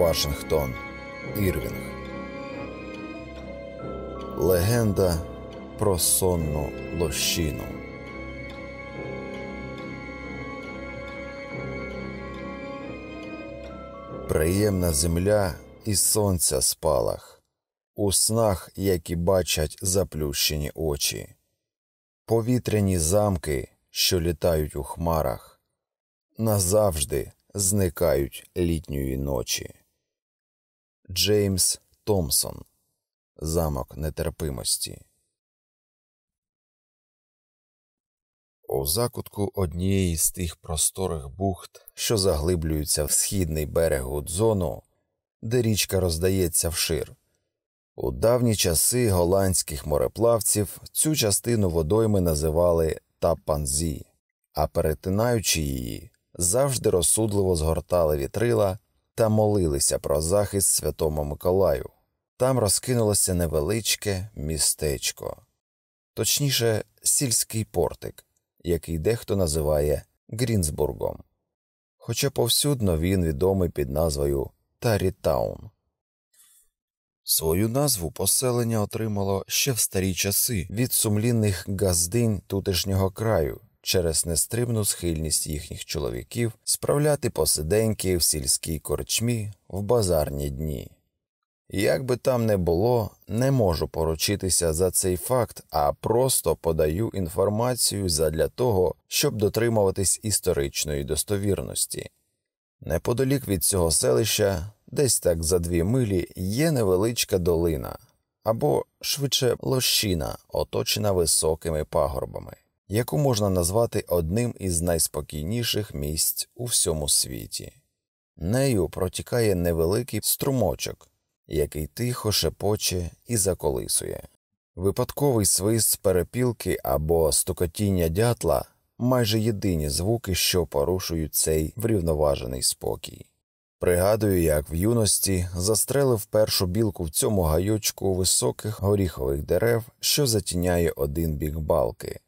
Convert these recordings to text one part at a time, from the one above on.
Вашингтон Ірвінг. Легенда про сонну лощину. Приємна земля і сонця спалах, у снах, які бачать заплющені очі, повітряні замки, що літають у хмарах, назавжди зникають літньої ночі. Джеймс Томсон Замок нетерпимості. У закутку однієї з тих просторих бухт, що заглиблюються в східний берег Гудзону, де річка роздається вшир. У давні часи голландських мореплавців цю частину водойми називали Тапанзі, а перетинаючи її, завжди розсудливо згортали вітрила та молилися про захист Святому Миколаю. Там розкинулося невеличке містечко, точніше, сільський портик, який дехто називає Грінсбургом, хоча повсюдно він відомий під назвою Тарітаун. Свою назву поселення отримало ще в старі часи від сумлінних газдинь тутешнього краю через нестримну схильність їхніх чоловіків справляти посиденьки в сільській корчмі в базарні дні. Як би там не було, не можу поручитися за цей факт, а просто подаю інформацію задля того, щоб дотримуватись історичної достовірності. Неподалік від цього селища, десь так за дві милі, є невеличка долина або швидше лощина, оточена високими пагорбами, яку можна назвати одним із найспокійніших місць у всьому світі. Нею протікає невеликий струмочок який тихо шепоче і заколисує. Випадковий свист перепілки або стукотіння дятла майже єдині звуки, що порушують цей врівноважений спокій. Пригадую, як в юності застрелив першу білку в цьому гайочку високих горіхових дерев, що затіняє один бік балки.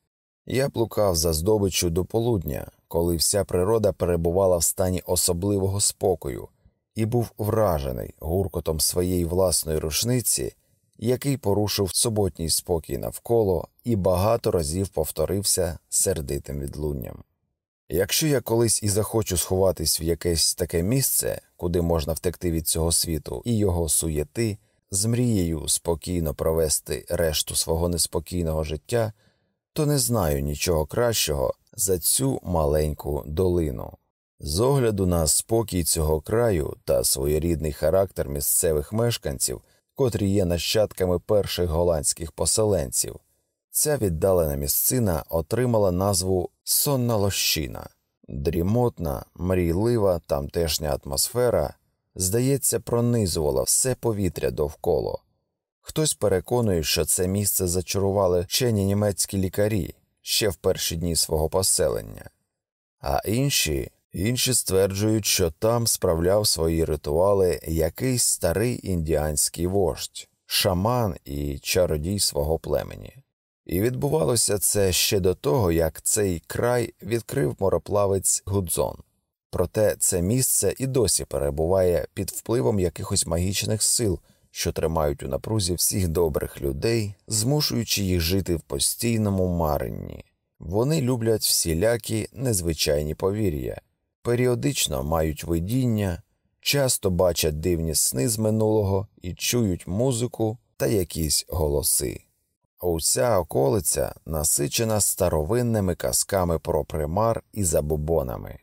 Я блукав за здобиччю до полудня, коли вся природа перебувала в стані особливого спокою, і був вражений гуркотом своєї власної рушниці, який порушив суботній спокій навколо і багато разів повторився сердитим відлунням. Якщо я колись і захочу сховатись в якесь таке місце, куди можна втекти від цього світу і його суєти, з мрією спокійно провести решту свого неспокійного життя, то не знаю нічого кращого за цю маленьку долину. З огляду на спокій цього краю та своєрідний характер місцевих мешканців, котрі є нащадками перших голландських поселенців, ця віддалена місцина отримала назву Сонна лощина, дрімотна, мрійлива тамтешня атмосфера, здається, пронизувала все повітря довкола. Хтось переконує, що це місце зачарували вчені німецькі лікарі ще в перші дні свого поселення, а інші. Інші стверджують, що там справляв свої ритуали якийсь старий індіанський вождь, шаман і чародій свого племені. І відбувалося це ще до того, як цей край відкрив мороплавець Гудзон. Проте це місце і досі перебуває під впливом якихось магічних сил, що тримають у напрузі всіх добрих людей, змушуючи їх жити в постійному маренні. Вони люблять всілякі незвичайні повір'я періодично мають видіння, часто бачать дивні сни з минулого і чують музику та якісь голоси. Уся околиця насичена старовинними казками про примар і забобонами.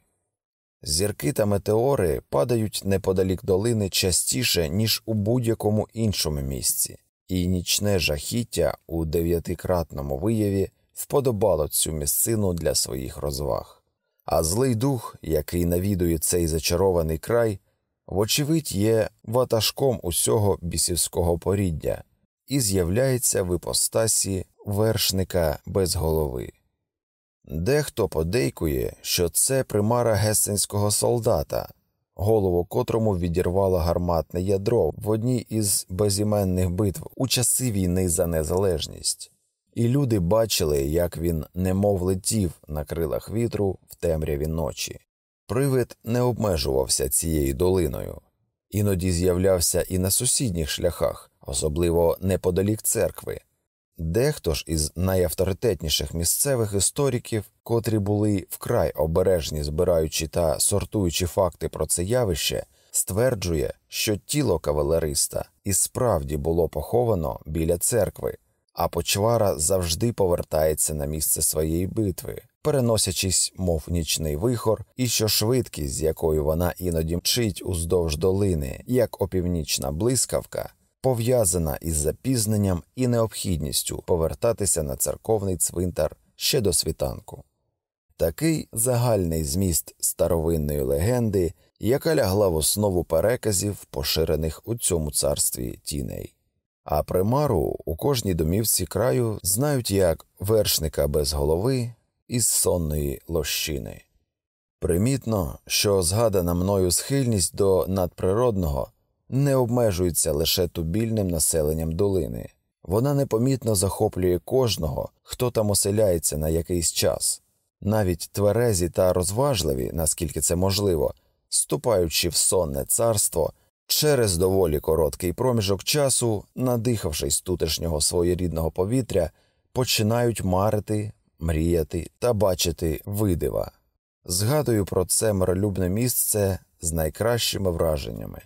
Зірки та метеори падають неподалік долини частіше, ніж у будь-якому іншому місці, і нічне жахіття у дев'ятикратному вияві вподобало цю місцину для своїх розваг а злий дух, який навідує цей зачарований край, вочевидь, є ватажком усього бісівського поріддя і з'являється в іпостасі вершника без голови. Дехто подейкує, що це примара гесенського солдата, голову котрому відірвало гарматне ядро в одній із безіменних битв у часи війни за незалежність і люди бачили, як він немов летів на крилах вітру в темряві ночі. Привид не обмежувався цією долиною. іноді з'являвся і на сусідніх шляхах, особливо неподалік церкви. Дехто ж із найавторитетніших місцевих істориків, котрі були вкрай обережні, збираючи та сортуючи факти про це явище, стверджує, що тіло кавалериста і справді було поховано біля церкви, а почвара завжди повертається на місце своєї битви, переносячись, мов нічний вихор, і що швидкість, з якою вона іноді мчить уздовж долини, як опівнічна блискавка, пов'язана із запізненням і необхідністю повертатися на церковний цвинтар ще до світанку. Такий загальний зміст старовинної легенди, яка лягла в основу переказів, поширених у цьому царстві тіней. А примару у кожній домівці краю знають як вершника без голови із сонної лощини. Примітно, що згадана мною схильність до надприродного не обмежується лише тубільним населенням долини, вона непомітно захоплює кожного, хто там оселяється на якийсь час, навіть тверезі та розважливі, наскільки це можливо, ступаючи в сонне царство. Через доволі короткий проміжок часу, надихавшись тутешнього своєрідного повітря, починають марити, мріяти та бачити видива. Згадую про це миролюбне місце з найкращими враженнями.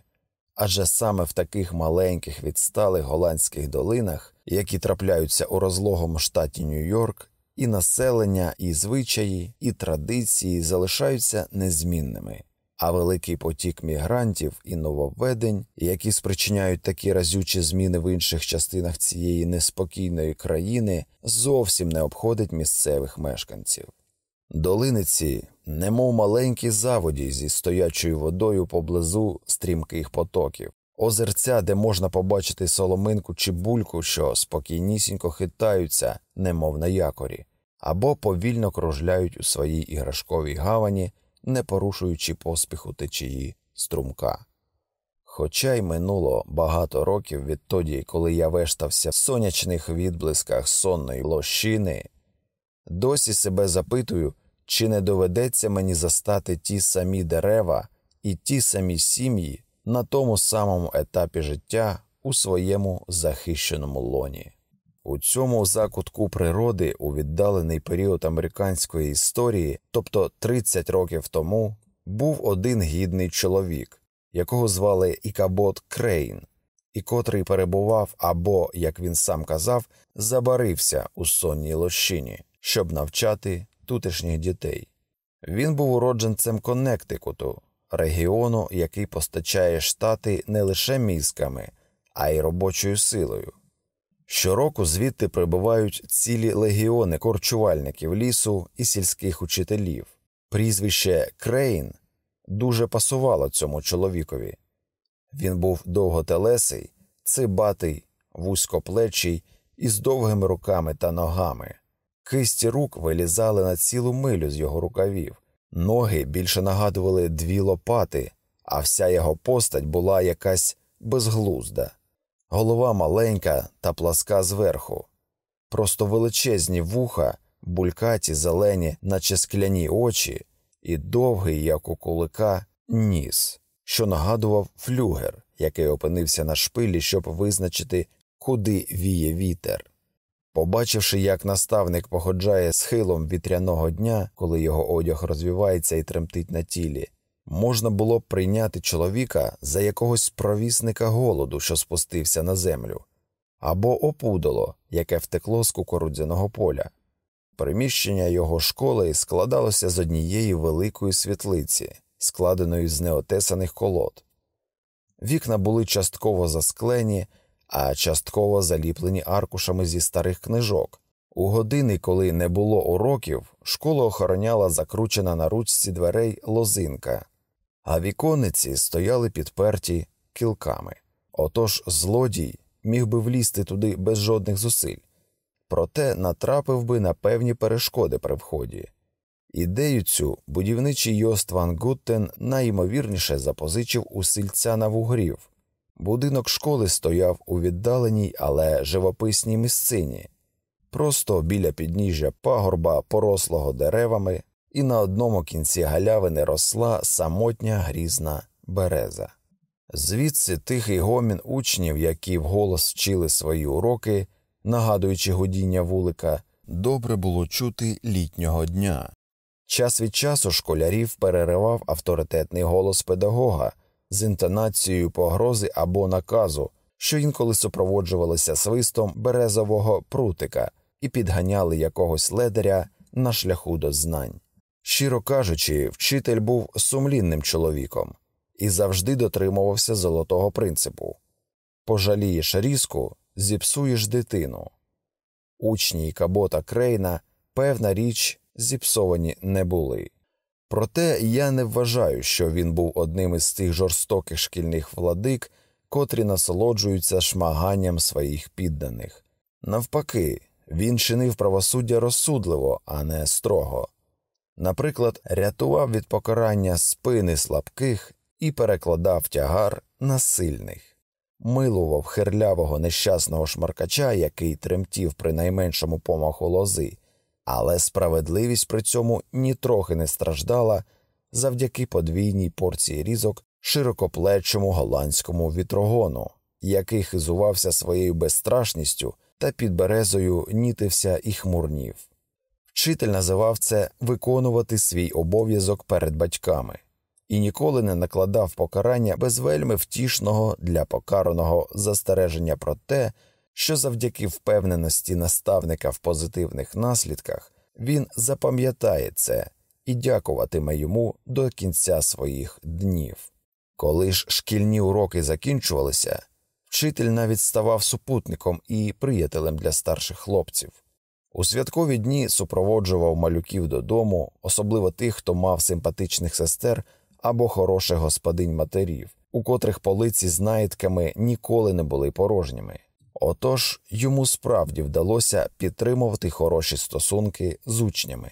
Адже саме в таких маленьких відсталих голландських долинах, які трапляються у розлогому штаті Нью-Йорк, і населення, і звичаї, і традиції залишаються незмінними а великий потік мігрантів і нововведень, які спричиняють такі разючі зміни в інших частинах цієї неспокійної країни, зовсім не обходить місцевих мешканців. Долиниці, немов маленькі заводі зі стоячою водою поблизу стрімких потоків, озерця, де можна побачити соломинку чи бульку, що спокійнісінько хитаються, немов на якорі, або повільно кружляють у своїй іграшковій гавані не порушуючи поспіху течії струмка. Хоча й минуло багато років відтоді, коли я вештався в сонячних відблисках сонної лощини, досі себе запитую, чи не доведеться мені застати ті самі дерева і ті самі сім'ї на тому самому етапі життя у своєму захищеному лоні. У цьому закутку природи у віддалений період американської історії, тобто 30 років тому, був один гідний чоловік, якого звали Ікабот Крейн, і котрий перебував або, як він сам казав, забарився у сонній лощині, щоб навчати тутешніх дітей. Він був уродженцем Коннектикуту, регіону, який постачає штати не лише мізками, а й робочою силою. Щороку звідти прибувають цілі легіони корчувальників лісу і сільських учителів. Прізвище Крейн дуже пасувало цьому чоловікові. Він був довготелесий, цибатий, вузькоплечий із довгими руками та ногами. Кисті рук вилізали на цілу милю з його рукавів, ноги більше нагадували дві лопати, а вся його постать була якась безглузда. Голова маленька та пласка зверху, просто величезні вуха, булькаті зелені, наче скляні очі, і довгий, як у кулика, ніс, що нагадував флюгер, який опинився на шпилі, щоб визначити, куди віє вітер. Побачивши, як наставник походжає схилом вітряного дня, коли його одяг розвівається і тремтить на тілі, Можна було б прийняти чоловіка за якогось провісника голоду, що спустився на землю, або опудало, яке втекло з кукурудзяного поля. Приміщення його школи складалося з однієї великої світлиці, складеної з неотесаних колод. Вікна були частково засклені, а частково заліплені аркушами зі старих книжок. У години, коли не було уроків, школу охороняла закручена на ручці дверей лозинка а вікониці стояли підперті кілками. Отож злодій міг би влізти туди без жодних зусиль, проте натрапив би на певні перешкоди при вході. Ідею цю будівничий Йост Ван Гуттен найімовірніше запозичив у сильця на вугрів. Будинок школи стояв у віддаленій, але живописній місцині, просто біля підніжжя пагорба, порослого деревами, і на одному кінці галявини росла самотня грізна береза. Звідси тихий гомін учнів, які вголос вчили свої уроки, нагадуючи гудіння вулика, добре було чути літнього дня. Час від часу школярів переривав авторитетний голос педагога з інтонацією погрози або наказу, що інколи супроводжувалися свистом березового прутика і підганяли якогось ледаря на шляху до знань. Щиро кажучи, вчитель був сумлінним чоловіком і завжди дотримувався золотого принципу пожалієш різку, зіпсуєш дитину. Учні Кабота Крейна, певна річ, зіпсовані не були. Проте я не вважаю, що він був одним із тих жорстоких шкільних владик, котрі насолоджуються шмаганням своїх підданих. Навпаки, він чинив правосуддя розсудливо, а не строго. Наприклад, рятував від покарання спини слабких і перекладав тягар на сильних, милував хирлявого нещасного шмаркача, який тремтів при найменшому помаху лози, але справедливість при цьому нітрохи не страждала завдяки подвійній порції різок широкоплечому голландському вітрогону, який хизувався своєю безстрашністю та під березою нітився і хмурнів. Вчитель називав це виконувати свій обов'язок перед батьками і ніколи не накладав покарання без вельми втішного для покараного застереження про те, що завдяки впевненості наставника в позитивних наслідках він запам'ятає це і дякуватиме йому до кінця своїх днів. Коли ж шкільні уроки закінчувалися, вчитель навіть ставав супутником і приятелем для старших хлопців. У святкові дні супроводжував малюків додому, особливо тих, хто мав симпатичних сестер або хороших господинь матерів, у котрих полиці з наїдками ніколи не були порожніми. Отож йому справді вдалося підтримувати хороші стосунки з учнями.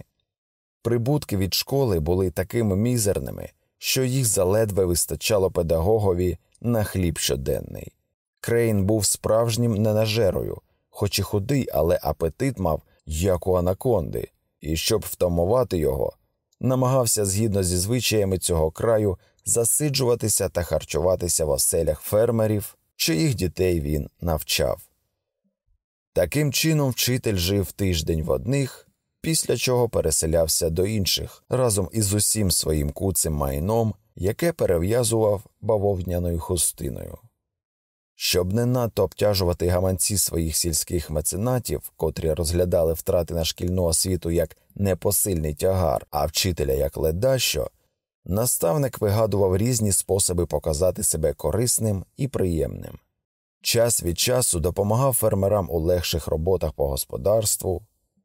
Прибутки від школи були такими мізерними, що їх заледве вистачало педагогові на хліб щоденний. Крейн був справжнім ненажерою, хоч і худий, але апетит мав, як у анаконди, і щоб втамувати його, намагався згідно зі звичаями цього краю засиджуватися та харчуватися в оселях фермерів, чиїх дітей він навчав. Таким чином вчитель жив тиждень в одних, після чого переселявся до інших разом із усім своїм куцим майном, яке перев'язував бавовняною хустиною. Щоб не надто обтяжувати гаманці своїх сільських меценатів, котрі розглядали втрати на шкільну освіту як непосильний тягар, а вчителя як ледащо, наставник вигадував різні способи показати себе корисним і приємним. Час від часу допомагав фермерам у легших роботах по господарству,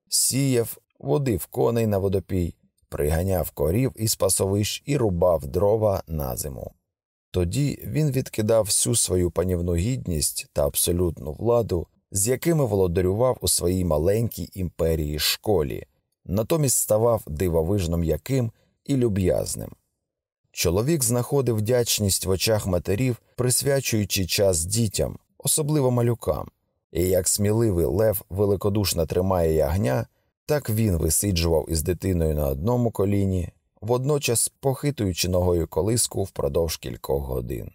сіяв, водив коней на водопій, приганяв корів із пасовищ і рубав дрова на зиму. Тоді він відкидав всю свою панівну гідність та абсолютну владу, з якими володарював у своїй маленькій імперії школі, натомість ставав дивовижно м'яким і люб'язним. Чоловік знаходив вдячність в очах матерів, присвячуючи час дітям, особливо малюкам, і як сміливий лев великодушно тримає ягня, так він висиджував із дитиною на одному коліні, водночас похитуючи ногою колиску впродовж кількох годин.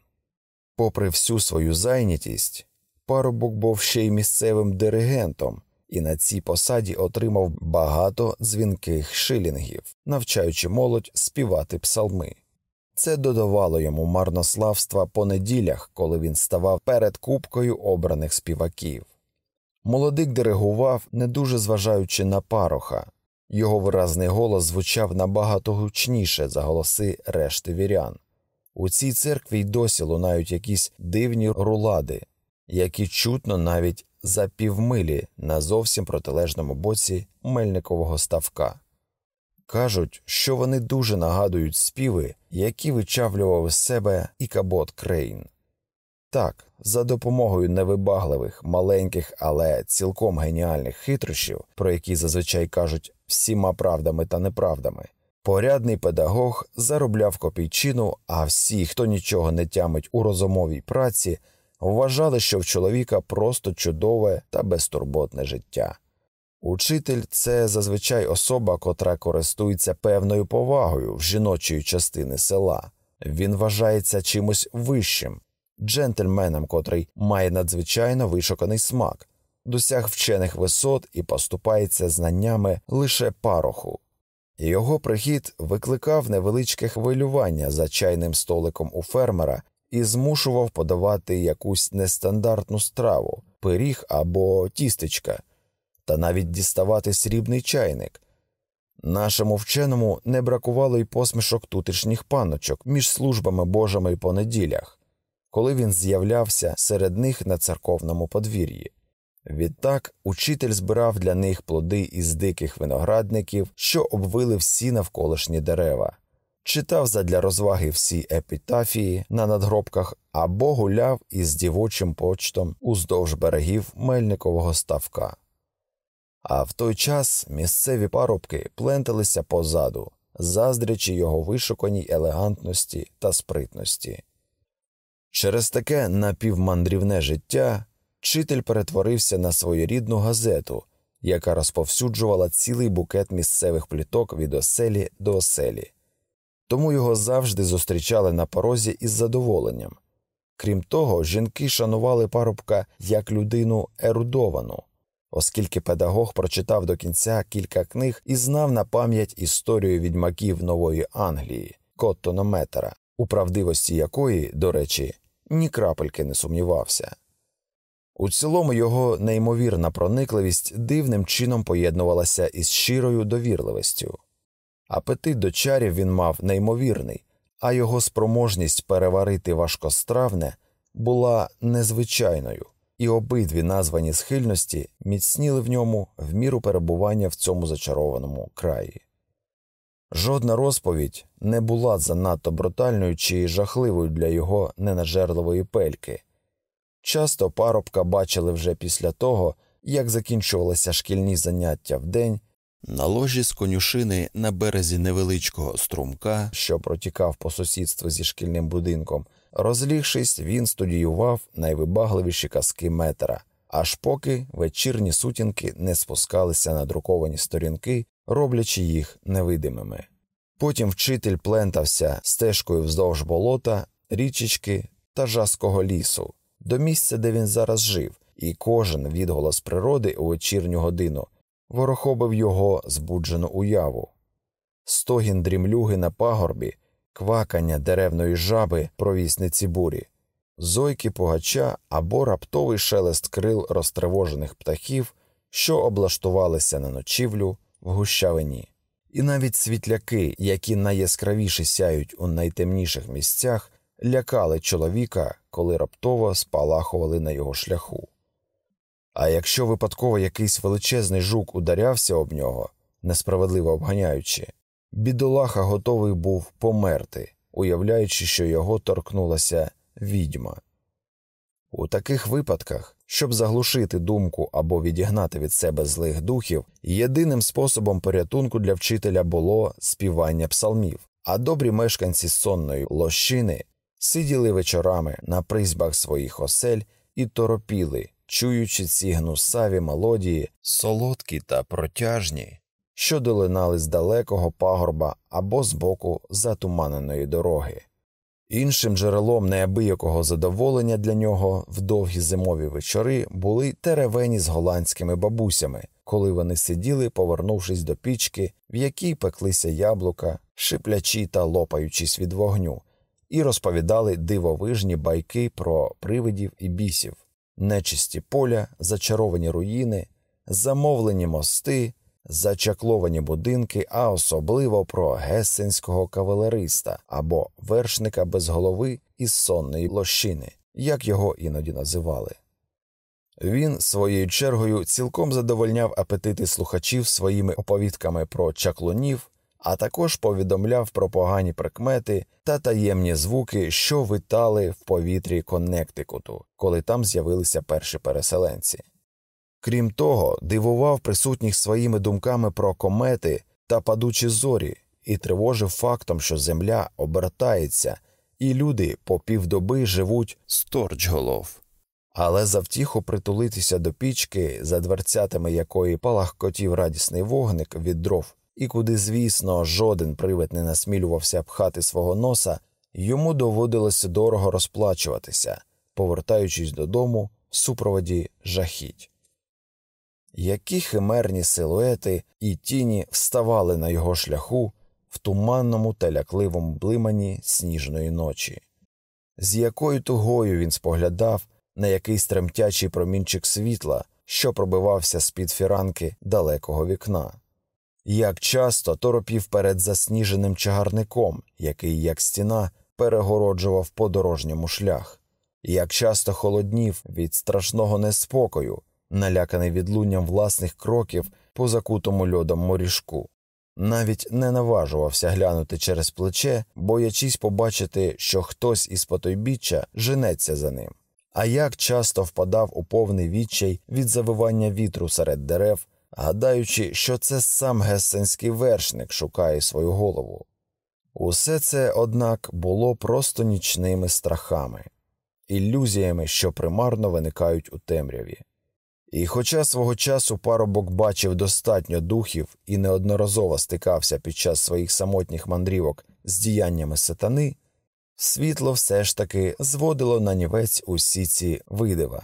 Попри всю свою зайнятість, парубок був ще й місцевим диригентом і на цій посаді отримав багато дзвінких шилінгів, навчаючи молодь співати псалми. Це додавало йому марнославства по неділях, коли він ставав перед купкою обраних співаків. Молодик диригував, не дуже зважаючи на пароха, його виразний голос звучав набагато гучніше за голоси решти вірян. У цій церкві й досі лунають якісь дивні рулади, які чутно навіть за півмилі на зовсім протилежному боці мельникового ставка. Кажуть, що вони дуже нагадують співи, які вичавлював з себе і кабот Крейн. Так, за допомогою невибагливих, маленьких, але цілком геніальних хитрощів, про які зазвичай кажуть всіма правдами та неправдами, порядний педагог заробляв копійчину, а всі, хто нічого не тямить у розумовій праці, вважали, що в чоловіка просто чудове та безтурботне життя. Учитель це зазвичай особа, котра користується певною повагою в жіночої частини села. Він вважається чимось вищим, джентльменом, котрий має надзвичайно вишуканий смак, досяг вчених висот і поступається знаннями лише пароху. Його прихід викликав невеличке хвилювання за чайним столиком у фермера і змушував подавати якусь нестандартну страву, пиріг або тістечка, та навіть діставати срібний чайник. Нашому вченому не бракувало й посмішок тутешніх паночок між службами божими й по неділях, коли він з'являвся серед них на церковному подвір'ї. Відтак учитель збирав для них плоди із диких виноградників, що обвили всі навколишні дерева, читав задля розваги всі епітафії на надгробках або гуляв із дівочим почтом уздовж берегів Мельникового ставка. А в той час місцеві парубки пленталися позаду, заздрячи його вишуканій елегантності та спритності. Через таке напівмандрівне життя вчитель перетворився на своєрідну газету, яка розповсюджувала цілий букет місцевих пліток від оселі до оселі, тому його завжди зустрічали на порозі із задоволенням. Крім того, жінки шанували парубка як людину ерудовану, оскільки педагог прочитав до кінця кілька книг і знав на пам'ять історію відьмаків Нової Англії, Коттонометера, у правдивості якої, до речі, ні крапельки не сумнівався. У цілому його неймовірна проникливість дивним чином поєднувалася із щирою довірливістю. Апетит до чарів він мав неймовірний, а його спроможність переварити важкостравне була незвичайною, і обидві названі схильності міцніли в ньому в міру перебування в цьому зачарованому краї. Жодна розповідь не була занадто брутальною чи жахливою для його ненажерливої пельки. Часто парубка бачили вже після того, як закінчувалися шкільні заняття в день, на ложі з конюшини на березі невеличкого струмка, що протікав по сусідству зі шкільним будинком, розлігшись, він студіював найвибагливіші казки метра, аж поки вечірні сутінки не спускалися на друковані сторінки, роблячи їх невидимими. Потім вчитель плентався стежкою вздовж болота, річечки та жаского лісу до місця, де він зараз жив, і кожен відголос природи у вечірню годину ворохобив його збуджену уяву. Стогін дрімлюги на пагорбі, квакання деревної жаби провісниці бурі, зойки погача або раптовий шелест крил розтривожених птахів, що облаштувалися на ночівлю в гущавині. І навіть світляки, які найяскравіше сяють у найтемніших місцях, лякали чоловіка, коли раптово спалахували на його шляху. А якщо випадково якийсь величезний жук ударявся об нього, несправедливо обганяючи, бідолаха готовий був померти, уявляючи, що його торкнулася відьма. У таких випадках, щоб заглушити думку або відігнати від себе злих духів, єдиним способом порятунку для вчителя було співання псалмів, а добрі мешканці сонної лощини сиділи вечорами на призьбах своїх осель і торопіли, чуючи ці гнусаві мелодії, солодкі та протяжні, що долинали з далекого пагорба або з боку затуманеної дороги. Іншим джерелом неабиякого задоволення для нього в довгі зимові вечори були теревені з голландськими бабусями, коли вони сиділи, повернувшись до пічки, в якій пеклися яблука, шиплячі та лопаючись від вогню, і розповідали дивовижні байки про привидів і бісів, нечисті поля, зачаровані руїни, замовлені мости, зачакловані будинки, а особливо про гессенського кавалериста або вершника без голови із сонної лощини, як його іноді називали. Він своєю чергою цілком задовольняв апетити слухачів своїми оповідками про чаклунів, а також повідомляв про погані прикмети та таємні звуки, що витали в повітрі Коннектикуту, коли там з'явилися перші переселенці. Крім того, дивував присутніх своїми думками про комети та падучі зорі і тривожив фактом, що Земля обертається, і люди по півдоби живуть сторчголов. Але за втіху притулитися до пічки, за дверцятами якої палахкотів радісний вогник від дров, і куди, звісно, жоден привид не насмілювався пхати свого носа, йому доводилося дорого розплачуватися, повертаючись додому в супроводі жахіть. Які химерні силуети і тіні вставали на його шляху в туманному та лякливому блимані сніжної ночі, з якою тугою він споглядав на якийсь тремтячий промінчик світла, що пробивався з під фіранки далекого вікна, як часто торопів перед засніженим чагарником, який, як стіна, перегороджував подорожньому шлях, як часто холоднів від страшного неспокою, наляканий відлунням власних кроків по закутому льодом морішку. Навіть не наважувався глянути через плече, боячись побачити, що хтось із потойбіччя женеться за ним. А як часто впадав у повний відчай від завивання вітру серед дерев, гадаючи, що це сам гессенський вершник шукає свою голову. Усе це, однак, було просто нічними страхами, ілюзіями, що примарно виникають у темряві. І, хоча свого часу парубок бачив достатньо духів і неодноразово стикався під час своїх самотніх мандрівок з діяннями сатани, світло все ж таки зводило на нівець усі ці видива,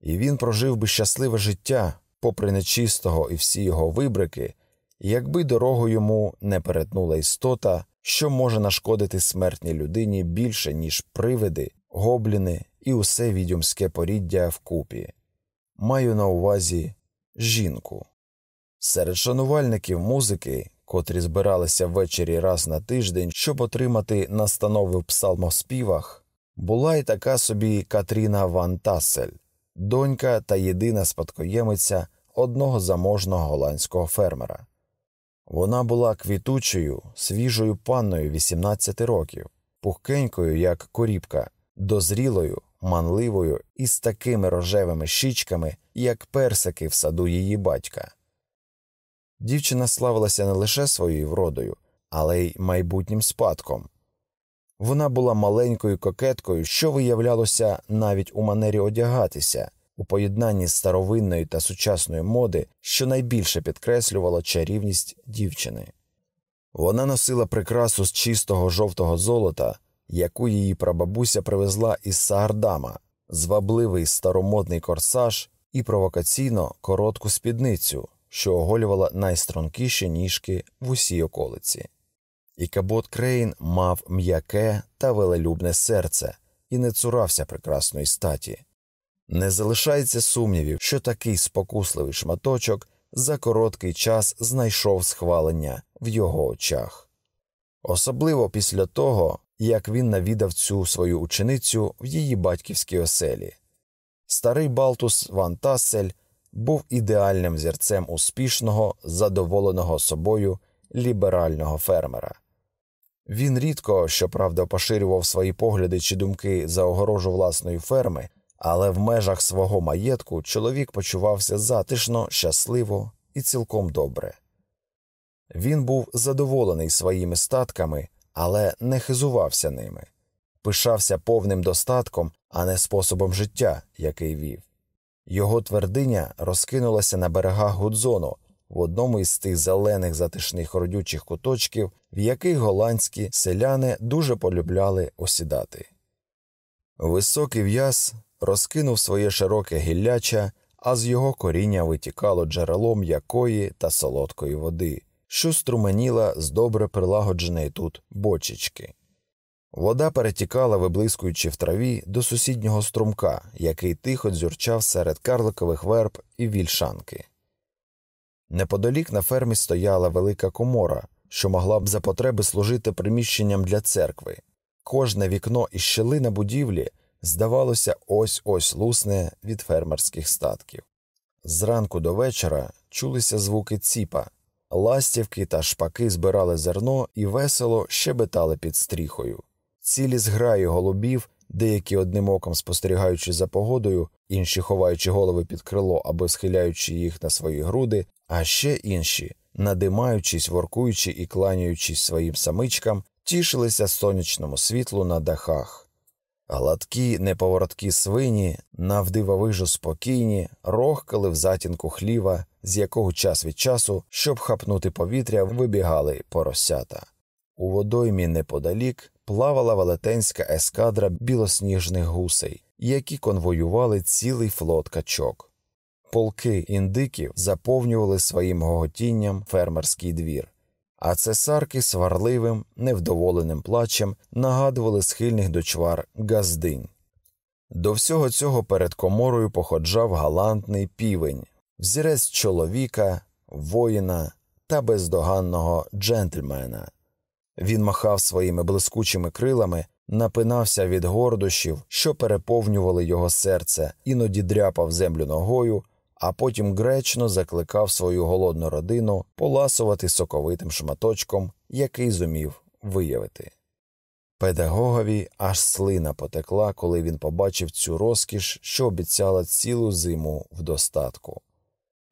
і він прожив би щасливе життя, попри нечистого і всі його вибрики, якби дорогу йому не перетнула істота, що може нашкодити смертній людині більше, ніж привиди, гобліни і усе відьомське поріддя вкупі. Маю на увазі жінку. Серед шанувальників музики, котрі збиралися ввечері раз на тиждень, щоб отримати настанови в псалмоспівах, була й така собі Катріна Ван Тасель, донька та єдина спадкоємиця одного заможного голландського фермера. Вона була квітучою, свіжою панною 18 років, пухкенькою, як коріпка, дозрілою, манливою і з такими рожевими щічками, як персики в саду її батька. Дівчина славилася не лише своєю вродою, але й майбутнім спадком. Вона була маленькою кокеткою, що виявлялося навіть у манері одягатися, у поєднанні старовинної та сучасної моди, що найбільше підкреслювало чарівність дівчини. Вона носила прикрасу з чистого жовтого золота, яку її прабабуся привезла із Саардама, звабливий старомодний корсаж і провокаційно коротку спідницю, що оголювала найстронкіші ніжки в усій околиці. І Кабот Крейн мав м'яке та велелюбне серце і не цурався прекрасної статі. Не залишається сумнівів, що такий спокусливий шматочок за короткий час знайшов схвалення в його очах. Особливо після того, як він навідав цю свою ученицю в її батьківській оселі. Старий Балтус Ван Тассель був ідеальним зірцем успішного, задоволеного собою ліберального фермера. Він рідко, щоправда, поширював свої погляди чи думки за огорожу власної ферми, але в межах свого маєтку чоловік почувався затишно, щасливо і цілком добре. Він був задоволений своїми статками але не хизувався ними, пишався повним достатком, а не способом життя, який вів. Його твердиня розкинулася на берегах Гудзону в одному із тих зелених затишних родючих куточків, в яких голландські селяни дуже полюбляли осідати. Високий в'яз розкинув своє широке гілляча, а з його коріння витікало джерело м'якої та солодкої води що струменіла з добре прилагодженої тут бочечки. Вода перетікала, виблискуючи в траві до сусіднього струмка, який тихо дзюрчав серед карликових верб і вільшанки. Неподалік на фермі стояла велика комора, що могла б за потреби служити приміщенням для церкви. Кожне вікно і щелина будівлі, здавалося, ось ось лусне від фермерських статків. Зранку до вечора чулися звуки ціпа, Ластівки та шпаки збирали зерно і весело щебетали під стріхою. Цілі зграї голубів, деякі одним оком спостерігаючи за погодою, інші ховаючи голови під крило або схиляючи їх на свої груди, а ще інші, надимаючись, воркуючи і кланяючись своїм самичкам, тішилися сонячному світлу на дахах. Гладкі неповороткі свині, навдивовижу спокійні, рохкали в затінку хліва, з якого час від часу, щоб хапнути повітря, вибігали поросята. У водоймі неподалік плавала велетенська ескадра білосніжних гусей, які конвоювали цілий флот качок. Полки індиків заповнювали своїм гоготінням фермерський двір, а цесарки сварливим, невдоволеним плачем нагадували схильних до чвар газдинь. До всього цього перед коморою походжав галантний півень, взірець чоловіка, воїна та бездоганного джентльмена. Він махав своїми блискучими крилами, напинався від гордощів, що переповнювали його серце, іноді дряпав землю ногою, а потім гречно закликав свою голодну родину поласувати соковитим шматочком, який зумів виявити. Педагогові аж слина потекла, коли він побачив цю розкіш, що обіцяла цілу зиму в достатку.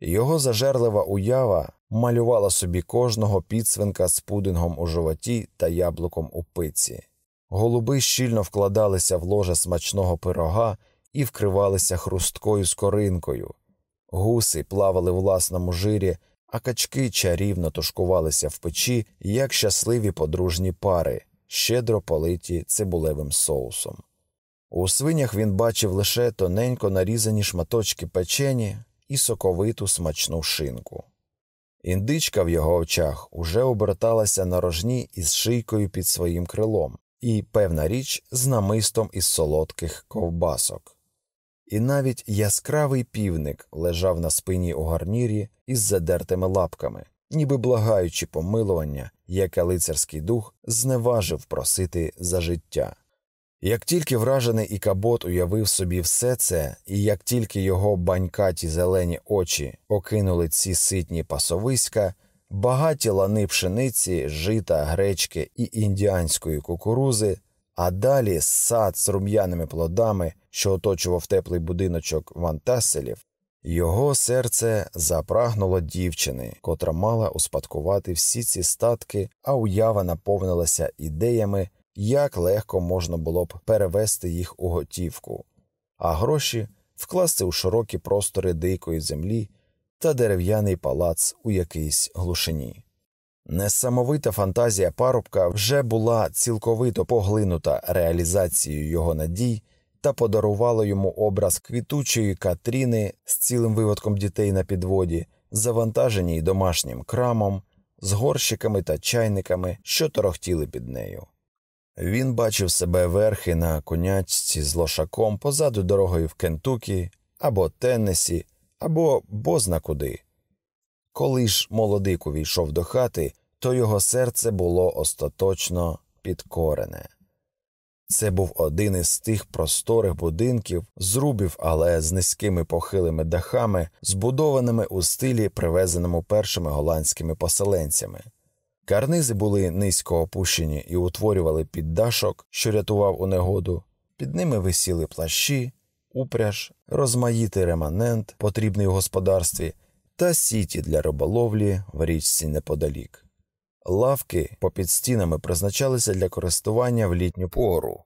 Його зажерлива уява малювала собі кожного підсвинка з пудингом у животі та яблуком у пиці. Голуби щільно вкладалися в ложе смачного пирога і вкривалися хрусткою скоринкою. Гуси плавали в власному жирі, а качки чарівно тушкувалися в печі, як щасливі подружні пари, щедро политі цибулевим соусом. У свинях він бачив лише тоненько нарізані шматочки печені і соковиту смачну шинку. Індичка в його очах уже оберталася на рожні із шийкою під своїм крилом, і, певна річ, з намистом із солодких ковбасок. І навіть яскравий півник лежав на спині у гарнірі із задертими лапками, ніби благаючи помилування, яке лицарський дух зневажив просити за життя. Як тільки вражений Ікабот уявив собі все це, і як тільки його банькаті зелені очі окинули ці ситні пасовиська, багаті лани пшениці, жита, гречки і індіанської кукурузи, а далі сад з рум'яними плодами, що оточував теплий будиночок вантаселів, його серце запрагнуло дівчини, котра мала успадкувати всі ці статки, а уява наповнилася ідеями як легко можна було б перевести їх у готівку, а гроші вкласти у широкі простори дикої землі та дерев'яний палац у якійсь глушині. Несамовита фантазія парубка вже була цілковито поглинута реалізацією його надій та подарувала йому образ квітучої Катріни з цілим виводком дітей на підводі, завантаженій домашнім крамом, з горщиками та чайниками, що торохтіли під нею. Він бачив себе верхи на конячці з лошаком позаду дорогою в Кентукі або Теннесі, або бозна куди. Коли ж молодик увійшов до хати, то його серце було остаточно підкорене. Це був один із тих просторих будинків, зрубів, але з низькими похилими дахами, збудованими у стилі, привезеному першими голландськими поселенцями. Карнизи були низько опущені і утворювали піддашок, що рятував у негоду, під ними висіли плащі, упряж, розмаїтий реманент, потрібний у господарстві, та сіті для риболовлі в річці неподалік. Лавки попід стінами призначалися для користування в літню пору.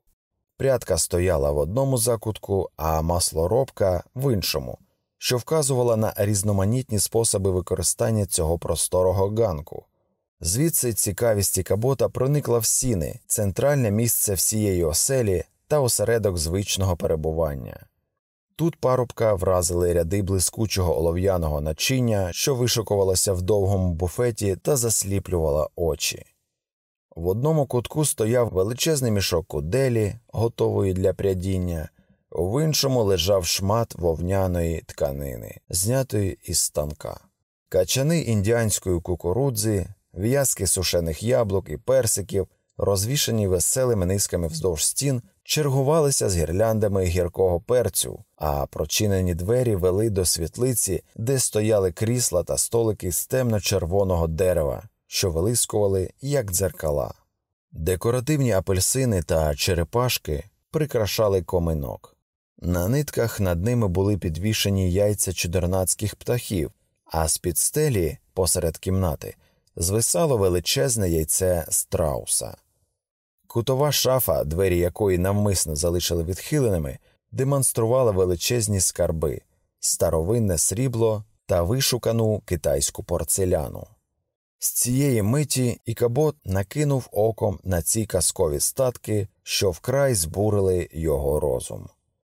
Прядка стояла в одному закутку, а маслоробка в іншому, що вказувала на різноманітні способи використання цього просторого ганку. Звідси цікавість Кабота проникла в сіни, центральне місце всієї оселі та осередок звичного перебування. Тут парубка вразили ряди блискучого олов'яного начиння, що вишикувалося в довгому буфеті та засліплювала очі. В одному кутку стояв величезний мішок куделі, готової для прядіння, в іншому лежав шмат вовняної тканини, знятої із станка. Качани індіанської кукурудзи, в'язки сушених яблук і персиків, розвішані веселими низками вздовж стін, чергувалися з гірляндами гіркого перцю, а прочинені двері вели до світлиці, де стояли крісла та столики з темно-червоного дерева, що вилискували, як дзеркала. Декоративні апельсини та черепашки прикрашали коминок. На нитках над ними були підвішені яйця чудернацьких птахів, а з під стелі посеред кімнати звисало величезне яйце страуса. Кутова шафа, двері якої навмисно залишили відхиленими, демонструвала величезні скарби, старовинне срібло та вишукану китайську порцеляну. З цієї миті Ікабот накинув оком на ці казкові статки, що вкрай збурили його розум.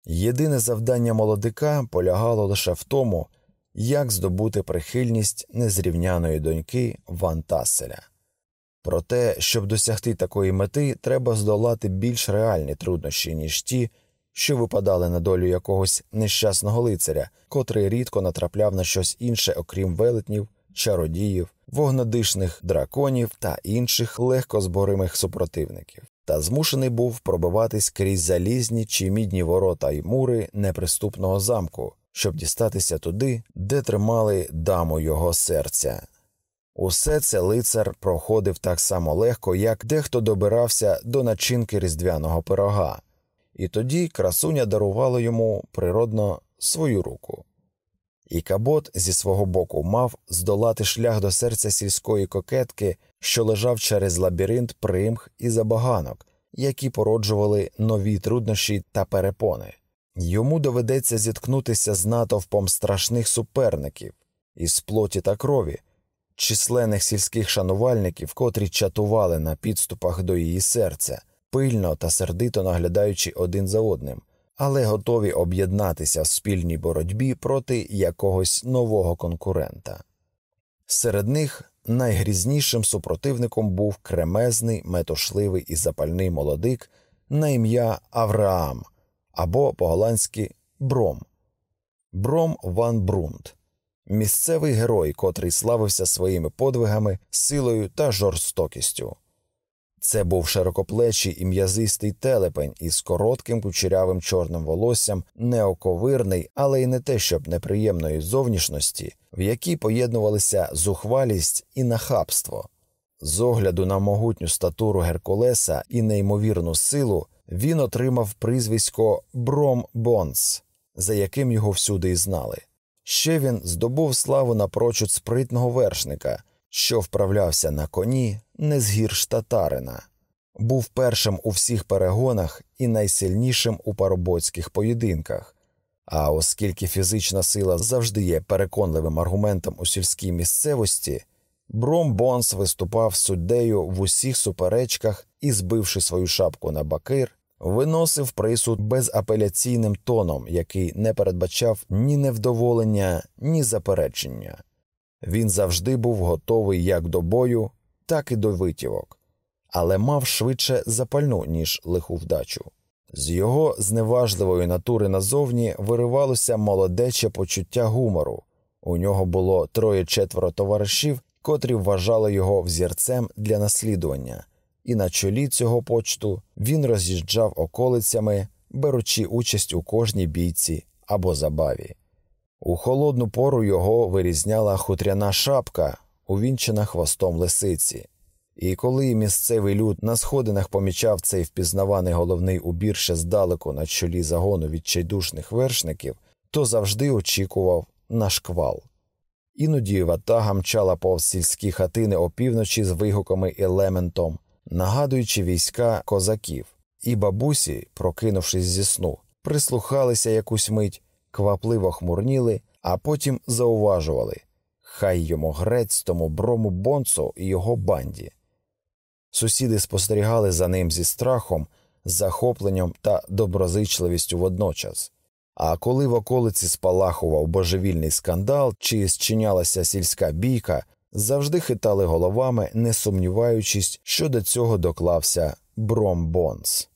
Єдине завдання молодика полягало лише в тому, як здобути прихильність незрівняної доньки Ван Таселя. Проте, щоб досягти такої мети, треба здолати більш реальні труднощі, ніж ті, що випадали на долю якогось нещасного лицаря, котрий рідко натрапляв на щось інше, окрім велетнів, чародіїв, вогнодишних драконів та інших легкозборимих супротивників, та змушений був пробиватись крізь залізні чи мідні ворота й мури неприступного замку, щоб дістатися туди, де тримали даму його серця. Усе це лицар проходив так само легко, як дехто добирався до начинки різдвяного пирога, і тоді красуня дарувала йому природно свою руку. І кабот зі свого боку мав здолати шлях до серця сільської кокетки, що лежав через лабіринт примх і забаганок, які породжували нові труднощі та перепони. Йому доведеться зіткнутися з натовпом страшних суперників із плоті та крові, численних сільських шанувальників, котрі чатували на підступах до її серця, пильно та сердито наглядаючи один за одним, але готові об'єднатися в спільній боротьбі проти якогось нового конкурента. Серед них найгрізнішим супротивником був кремезний, метушливий і запальний молодик на ім'я Авраам або по-голландськи Бром. Бром Ван Брунт, місцевий герой, котрий славився своїми подвигами, силою та жорстокістю. Це був широкоплечий і м'язистий телепень із коротким кучерявим чорним волоссям, неоковирний, але й не те, щоб неприємної зовнішності, в якій поєднувалися зухвалість і нахабство. З огляду на могутню статуру Геркулеса і неймовірну силу він отримав прізвисько Бром Бонс, за яким його всюди й знали. Ще він здобув славу напрочуд спритного вершника, що вправлявся на коні не згірш татарина, був першим у всіх перегонах і найсильнішим у парубоцьких поєдинках. А оскільки фізична сила завжди є переконливим аргументом у сільській місцевості, Бром Бонс виступав суддею в усіх суперечках і, збивши свою шапку набакир, виносив присуд безапеляційним тоном, який не передбачав ні невдоволення, ні заперечення. Він завжди був готовий як до бою, так і до витівок, але мав швидше запальну, ніж лиху вдачу. З його зневажливої натури назовні виривалося молодече почуття гумору. У нього було троє четверо товаришів, котрі вважали його взірцем для наслідування, і на чолі цього почту він роз'їжджав околицями, беручи участь у кожній бійці або забаві. У холодну пору його вирізняла хутряна шапка, увінчена хвостом лисиці, і коли місцевий люд на сходинах помічав цей впізнаваний головний убір ще здалеку на чолі загону відчайдушних вершників, то завжди очікував на шквал. Іноді ватага мчала повз сільські хатини опівночі з вигуками і лементом, нагадуючи війська козаків, і бабусі, прокинувшись зі сну, прислухалися якусь мить, квапливо хмурніли, а потім зауважували хай йому грець тому Брому Бонсу і його банді. Сусіди спостерігали за ним зі страхом, захопленням та доброзичливістю водночас. А коли в околиці спалахував божевільний скандал чи зчинялася сільська бійка, завжди хитали головами, не сумніваючись, що до цього доклався Бром Бонс.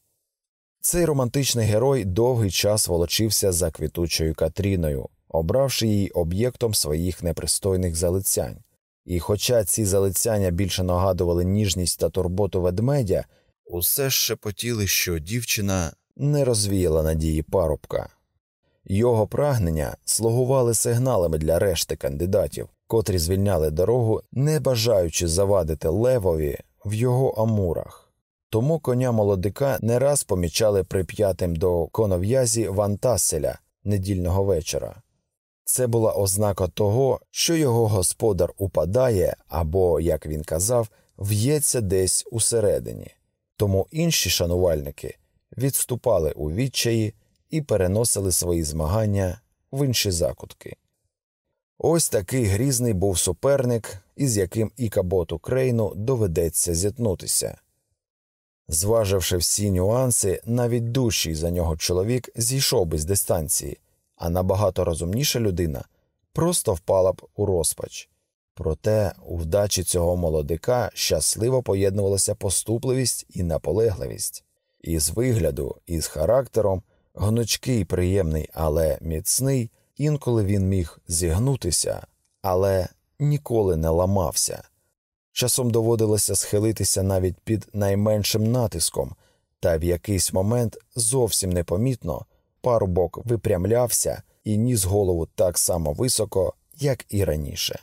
Цей романтичний герой довгий час волочився за квітучою Катріною, обравши її об'єктом своїх непристойних залицянь. І, хоча ці залицяння більше нагадували ніжність та турботу ведмедя, усе ж шепотіли, що дівчина не розвіяла надії парубка. Його прагнення слугували сигналами для решти кандидатів, котрі звільняли дорогу, не бажаючи завадити левові в його амурах. Тому коня молодика не раз помічали прип'ятим до конов'язі Вантаселя недільного вечора. Це була ознака того, що його господар упадає або, як він казав, в'ється десь усередині, тому інші шанувальники відступали у відчаї і переносили свої змагання в інші закутки. Ось такий грізний був суперник із яким і каботу крейну доведеться зіткнутися. Зваживши всі нюанси, навіть дужчий за нього чоловік зійшов би з дистанції, а набагато розумніша людина просто впала б у розпач. Проте у вдачі цього молодика щасливо поєднувалася поступливість і наполегливість, і з вигляду, і з характером, гнучкий, приємний, але міцний, інколи він міг зігнутися, але ніколи не ламався. Часом доводилося схилитися навіть під найменшим натиском, та в якийсь момент зовсім непомітно парубок випрямлявся і ніс голову так само високо, як і раніше.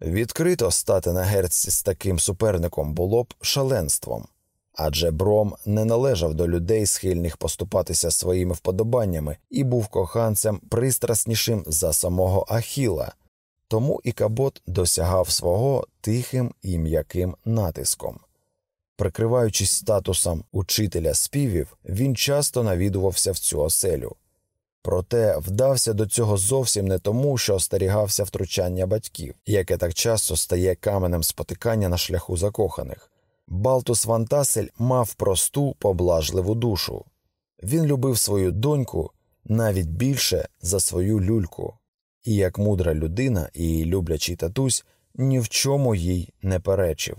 Відкрито стати на герці з таким суперником було б шаленством, адже Бром не належав до людей, схильних поступатися своїми вподобаннями, і був коханцем пристраснішим за самого Ахіла, тому і Кабот досягав свого тихим і м'яким натиском. Прикриваючись статусом учителя співів, він часто навідувався в цю оселю. Проте вдався до цього зовсім не тому, що остерігався втручання батьків, яке так часто стає каменем спотикання на шляху закоханих. Балтус Вантасель мав просту, поблажливу душу. Він любив свою доньку навіть більше за свою люльку, і як мудра людина і люблячий татусь ні в чому їй не перечив.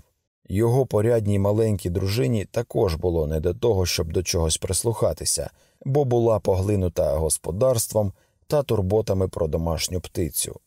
Його порядній маленькій дружині також було не до того, щоб до чогось прислухатися, бо була поглинута господарством та турботами про домашню птицю.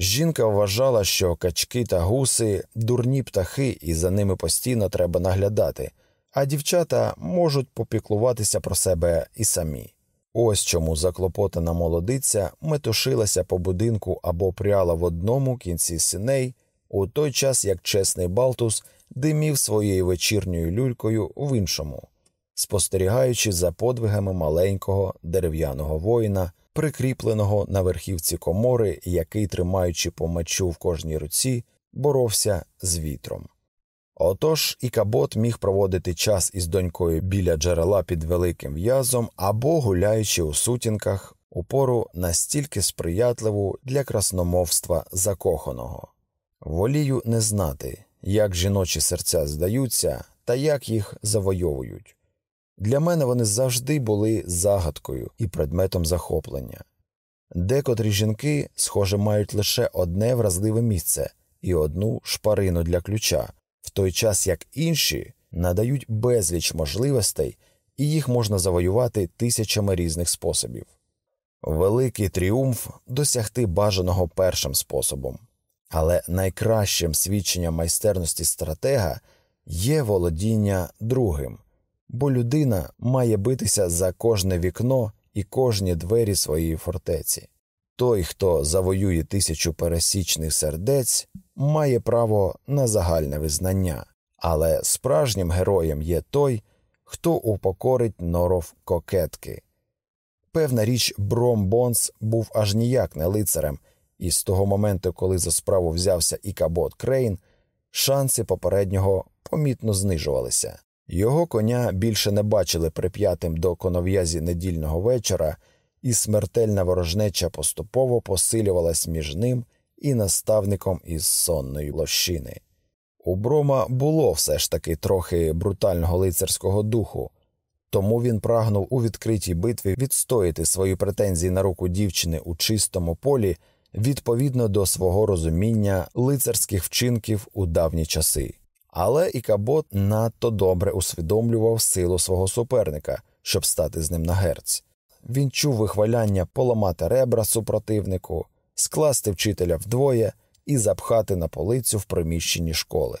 Жінка вважала, що качки та гуси дурні птахи, і за ними постійно треба наглядати, а дівчата можуть попіклуватися про себе і самі. Ось чому заклопотана молодиця метушилася по будинку або пряла в одному кінці синей, у той час як чесний Балтус димів своєю вечірньою люлькою в іншому, спостерігаючи за подвигами маленького дерев'яного воїна, прикріпленого на верхівці комори, який, тримаючи по мечу в кожній руці, боровся з вітром. Отож і кабот міг проводити час із донькою біля джерела під великим в'язом або гуляючи у сутінках у пору настільки сприятливу для красномовства закоханого. Волію не знати, як жіночі серця здаються та як їх завойовують. Для мене вони завжди були загадкою і предметом захоплення. Декотрі жінки, схоже, мають лише одне вразливе місце і одну шпарину для ключа, в той час як інші надають безліч можливостей, і їх можна завоювати тисячами різних способів. Великий тріумф досягти бажаного першим способом, але найкращим свідченням майстерності стратега є володіння другим, бо людина має битися за кожне вікно і кожні двері своєї фортеці. Той, хто завоює тисячу пересічних сердець, має право на загальне визнання, але справжнім героєм є той, хто упокорить норов кокетки. Певна річ, Бром Бонс був аж ніяк не лицарем, і з того моменту, коли за справу взявся Ікабод Крейн, шанси попереднього помітно знижувалися. Його коня більше не бачили прип'ятим до конов'язі недільного вечора, і смертельна ворожнеча поступово посилювалась між ним і наставником із сонної лощини. У Брома було все ж таки трохи брутального лицарського духу, тому він прагнув у відкритій битві відстояти свої претензії на руку дівчини у чистому полі відповідно до свого розуміння лицарських вчинків у давні часи. Але і Кабот надто добре усвідомлював силу свого суперника, щоб стати з ним на герць. Він чув вихваляння поламати ребра супротивнику, скласти вчителя вдвоє і запхати на полицю в приміщенні школи.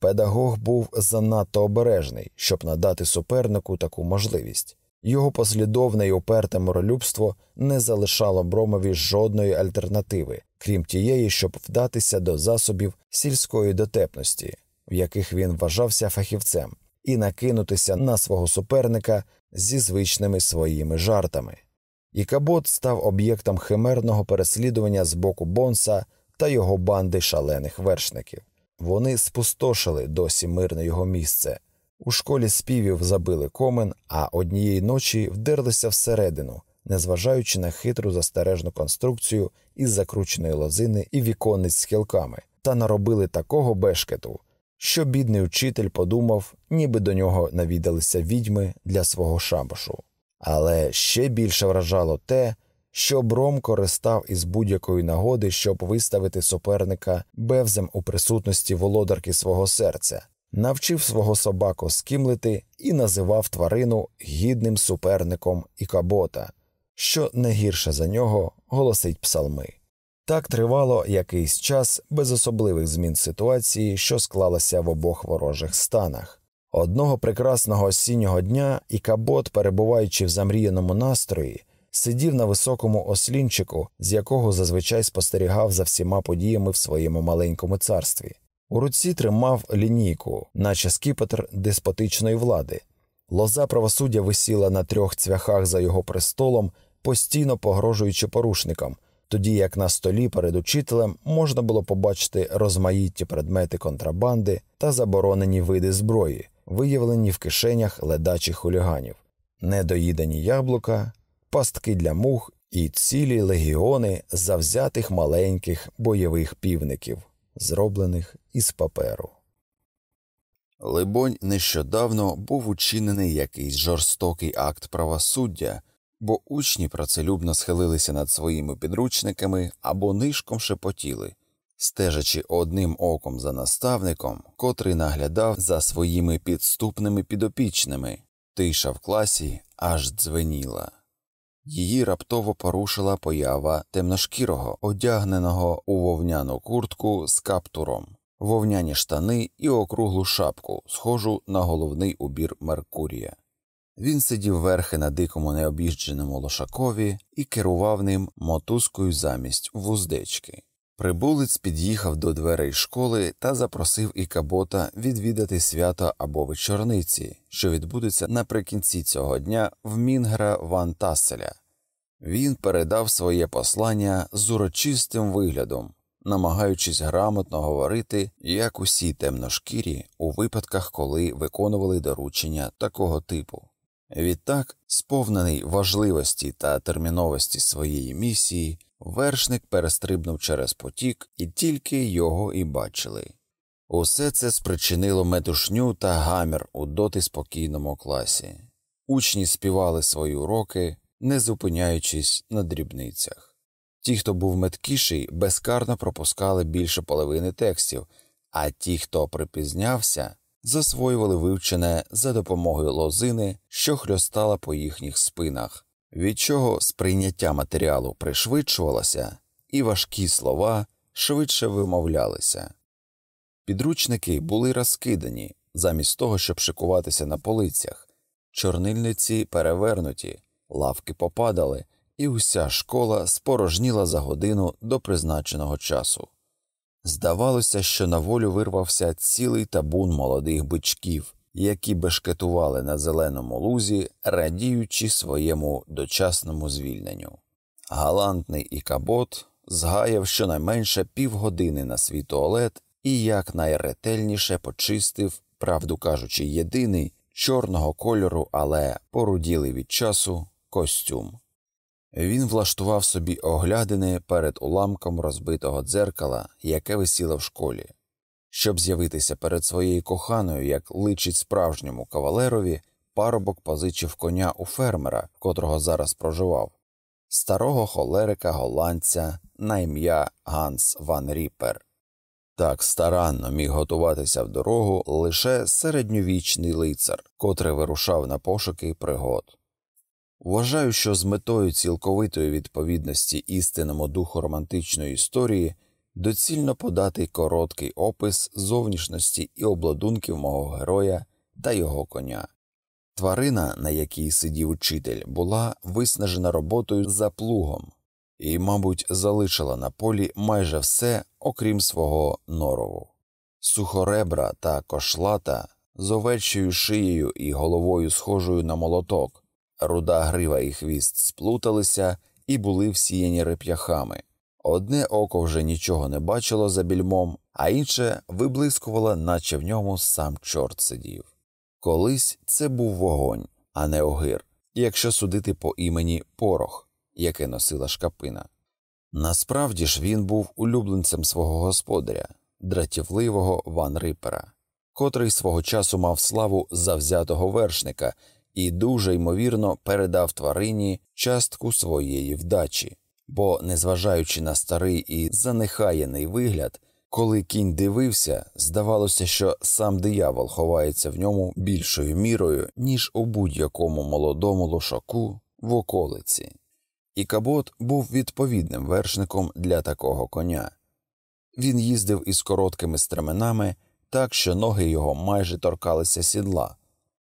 Педагог був занадто обережний, щоб надати супернику таку можливість. Його послідовне й уперте моролюбство не залишало Бромові жодної альтернативи, крім тієї, щоб вдатися до засобів сільської дотепності, в яких він вважався фахівцем, і накинутися на свого суперника зі звичними своїми жартами. І Кабот став об'єктом химерного переслідування з боку Бонса та його банди шалених вершників. Вони спустошили досі мирне його місце. У школі співів забили комен, а однієї ночі вдерлися всередину, незважаючи на хитру застережну конструкцію із закрученої лозини і віконниць з кілками, та наробили такого бешкету, що бідний учитель подумав, ніби до нього навідалися відьми для свого шабашу. Але ще більше вражало те, що Бром користав із будь-якої нагоди, щоб виставити суперника бевзем у присутності володарки свого серця, навчив свого собаку скімлити і називав тварину гідним суперником і кабота, що не гірше за нього голосить псалми. Так тривало якийсь час без особливих змін ситуації, що склалася в обох ворожих станах. Одного прекрасного осіннього дня і кабот, перебуваючи в замріяному настрої, сидів на високому ослінчику, з якого зазвичай спостерігав за всіма подіями в своєму маленькому царстві. У руці тримав лінійку, наче скіпетр деспотичної влади. Лоза правосуддя висіла на трьох цвяхах за його престолом, постійно погрожуючи порушникам, тоді як на столі перед учителем можна було побачити розмаїтті предмети контрабанди та заборонені види зброї, виявлені в кишенях ледачих хуліганів, недоїдені яблука, пастки для мух і цілі легіони завзятих маленьких бойових півників, зроблених із паперу. Либонь, нещодавно був учинений якийсь жорстокий акт правосуддя, бо учні працелюбно схилилися над своїми підручниками або нишком шепотіли, стежачи одним оком за наставником, котрий наглядав за своїми підступними підопічними, тиша в класі аж дзвеніла. Її раптово порушила поява темношкірого, одягненого у вовняну куртку з каптуром, вовняні штани і округлу шапку, схожу на головний убір Меркурія. Він сидів верхи на дикому необіждженому лошакові і керував ним мотузкою замість вуздечки. Прибулець під'їхав до дверей школи та запросив Ікабота відвідати свято або вечорниці, що відбудеться наприкінці цього дня в Мінгра Ван Таселя. Він передав своє послання з урочистим виглядом, намагаючись грамотно говорити, як усі темношкірі у випадках, коли виконували доручення такого типу. Відтак, сповнений важливості та терміновості своєї місії, вершник перестрибнув через потік і тільки його і бачили. Усе це спричинило метушню та гамір у доти спокійному класі. Учні співали свої уроки, не зупиняючись на дрібницях. Ті, хто був меткіший, безкарно пропускали більше половини текстів, а ті, хто припізнявся, засвоювали вивчене за допомогою лозини, що хльостала по їхніх спинах, від чого сприйняття матеріалу пришвидшувалося, і важкі слова швидше вимовлялися. Підручники були розкидані замість того, щоб шикуватися на полицях, чорнильниці перевернуті, лавки попадали, і уся школа спорожніла за годину до призначеного часу. Здавалося, що на волю вирвався цілий табун молодих бичків, які бешкетували на зеленому лузі, радіючи своєму дочасному звільненню. Галантний ікабот згаяв щонайменше півгодини на свій туалет і якнайретельніше почистив, правду кажучи, єдиний чорного кольору, але поруділий від часу костюм. Він влаштував собі оглядини перед уламком розбитого дзеркала, яке висіло в школі. Щоб з'явитися перед своєю коханою, як личить справжньому кавалерові, парубок позичив коня у фермера, котрого зараз проживав, старого холерика голландця на ім'я Ганс Ван Ріпер. Так старанно міг готуватися в дорогу лише середньовічний лицар, котрий вирушав на пошуки пригод. Вважаю, що з метою цілковитої відповідності істинному духу романтичної історії доцільно подати короткий опис зовнішності і обладунків мого героя та його коня. Тварина, на якій сидів учитель, була виснажена роботою за плугом і, мабуть, залишила на полі майже все, окрім свого норову. Сухоребра та кошлата з овечою шиєю і головою схожою на молоток. Руда грива і хвіст сплуталися і були всіяні реп'яхами. Одне око вже нічого не бачило за більмом, а інше виблискувало, наче в ньому сам чорт сидів. Колись це був вогонь, а не огир, якщо судити по імені Порох, яке носила шкапина. Насправді ж він був улюбленцем свого господаря, дратівливого Ван Рипера, котрий свого часу мав славу завзятого вершника і дуже ймовірно передав тварині частку своєї вдачі, бо, незважаючи на старий і занехаяний вигляд, коли кінь дивився, здавалося, що сам диявол ховається в ньому більшою мірою, ніж у будь-якому молодому лошаку в околиці. І Кабот був відповідним вершником для такого коня. Він їздив із короткими стременами так, що ноги його майже торкалися сідла,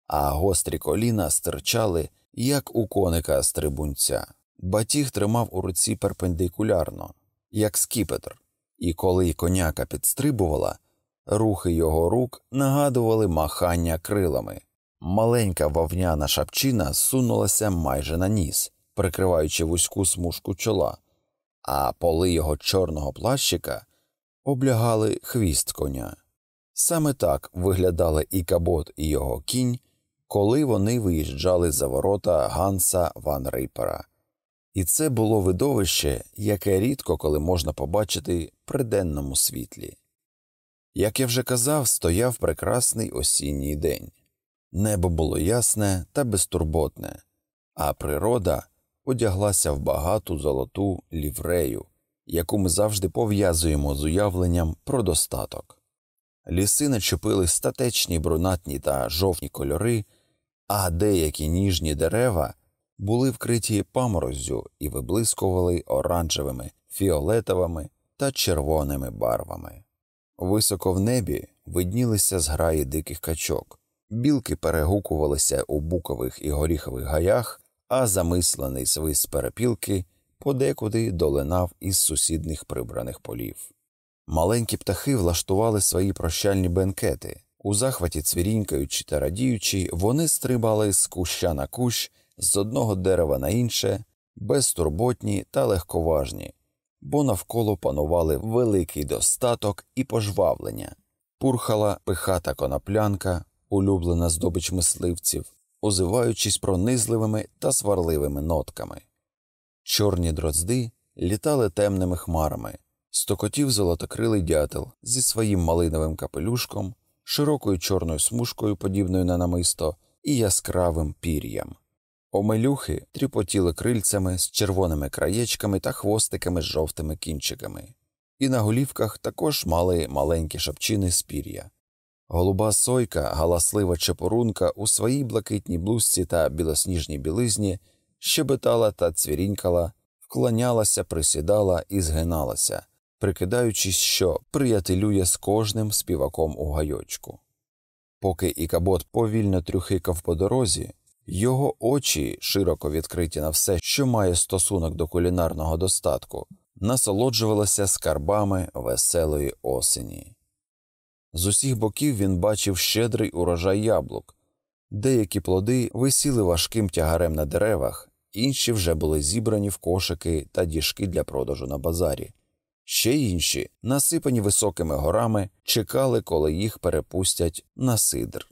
а гострі коліна стирчали, як у коника стрибунця. Батіг тримав у руці перпендикулярно, як скіпетр, і коли коняка підстрибувала, рухи його рук нагадували махання крилами. Маленька вовняна шапчина сунулася майже на ніс, прикриваючи вузьку смужку чола, а поли його чорного плащика облягали хвіст коня. Саме так виглядали і кабот, і його кінь, коли вони виїжджали за ворота Ганса Ван Рейпера. І це було видовище, яке рідко коли можна побачити при денному світлі. Як я вже казав, стояв прекрасний осінній день. Небо було ясне та безтурботне, а природа одяглася в багату золоту ліврею, яку ми завжди пов'язуємо з уявленням про достаток. Ліси начепили статечні брунатні та жовтні кольори, а деякі ніжні дерева були вкриті памороззю і виблискували оранжевими, фіолетовими та червоними барвами. Високо в небі виднілися зграї диких качок, білки перегукувалися у букових і горіхових гаях, а замислений свист перепілки подекуди долинав із сусідних прибраних полів. Маленькі птахи влаштували свої прощальні бенкети. У захваті цвірінькаючи та радіючи, вони стрибали з куща на кущ, з одного дерева на інше, безтурботні та легковажні, бо навколо панували великий достаток і пожвавлення, пурхала пихата коноплянка, улюблена здобич мисливців, озиваючись пронизливими та сварливими нотками. Чорні дрозди літали темними хмарами, стокотів золотокрилий дятел зі своїм малиновим капелюшком, широкою чорною смужкою, подібною на намисто, і яскравим пір'ям. Омелюхи тріпотіли крильцями з червоними краєчками та хвостиками з жовтими кінчиками, і на голівках також мали маленькі шапчини з пір'я. Голуба сойка, галаслива чепорунка у своїй блакитній блузці та білосніжній білизні щебетала та цвірінькала, вклонялася, присідала і згиналася, прикидаючись, що приятелює з кожним співаком у гайочку. Поки Ікабот повільно трюхикав по дорозі, його очі, широко відкриті на все, що має стосунок до кулінарного достатку, насолоджувалися скарбами веселої осені. З усіх боків він бачив щедрий урожай яблук, деякі плоди висіли важким тягарем на деревах, інші вже були зібрані в кошики та діжки для продажу на базарі, ще інші, насипані високими горами, чекали, коли їх перепустять на сидр.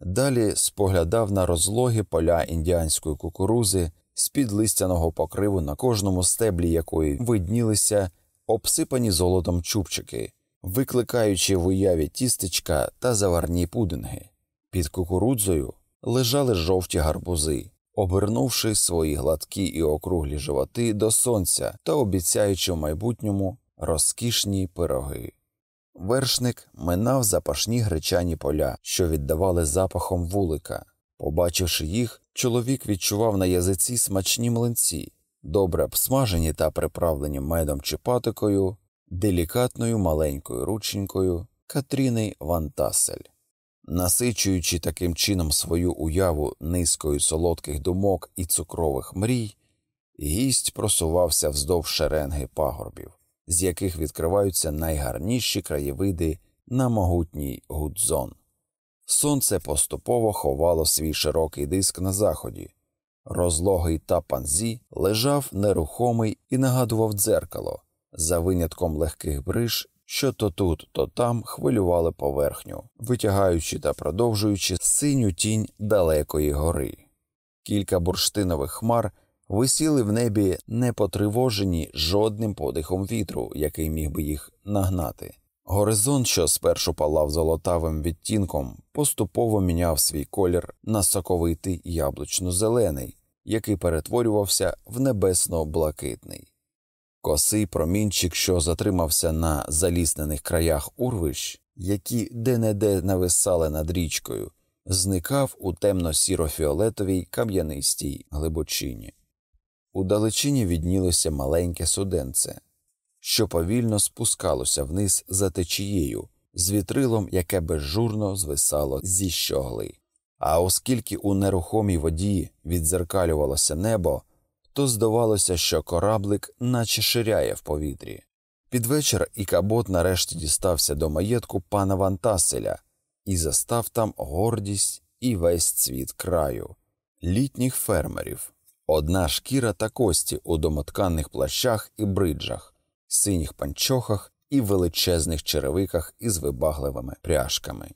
Далі споглядав на розлоги поля індіанської кукурузи, з під листяного покриву на кожному стеблі якої виднілися обсипані золотом чубчики, викликаючи в уяві тістечка та заварні пудинги. Під кукурудзою лежали жовті гарбузи, обернувши свої гладкі і округлі животи до сонця та обіцяючи в майбутньому розкішні пироги. Вершник минав запашні гречані поля, що віддавали запахом вулика. Побачивши їх, чоловік відчував на язиці смачні млинці, добре обсмажені та приправлені медом чи патикою, делікатною маленькою рученькою Катріни Вантасель. Насичуючи таким чином свою уяву низкою солодких думок і цукрових мрій, гість просувався вздовж шеренги пагорбів з яких відкриваються найгарніші краєвиди на могутній гудзон. Сонце поступово ховало свій широкий диск на заході, розлогий тапанзі лежав нерухомий і нагадував дзеркало, за винятком легких бриж, що то тут, то там хвилювали поверхню, витягаючи та продовжуючи синю тінь далекої гори. Кілька бурштинових хмар висіли в небі не потривожені жодним подихом вітру, який міг би їх нагнати. Горизонт, що спершу палав золотавим відтінком, поступово міняв свій колір на соковитий яблучно-зелений, який перетворювався в небесно-блакитний. Косий промінчик, що затримався на заліснених краях урвищ, які де неде нависали над річкою, зникав у темно-сіро-фіолетовій кам'янистій глибочині. У далечині віднілося маленьке суденце, що повільно спускалося вниз за течією, з вітрилом, яке безжурно звисало зі щогли. А оскільки у нерухомій воді відзеркалювалося небо, то здавалося, що кораблик наче ширяє в повітрі. Під вечір Ікабот нарешті дістався до маєтку пана Вантаселя і застав там гордість і весь цвіт краю, літніх фермерів, одна шкіра та кості у домотканих плащах і бриджах, синіх панчохах і величезних черевиках із вибагливими пряжками.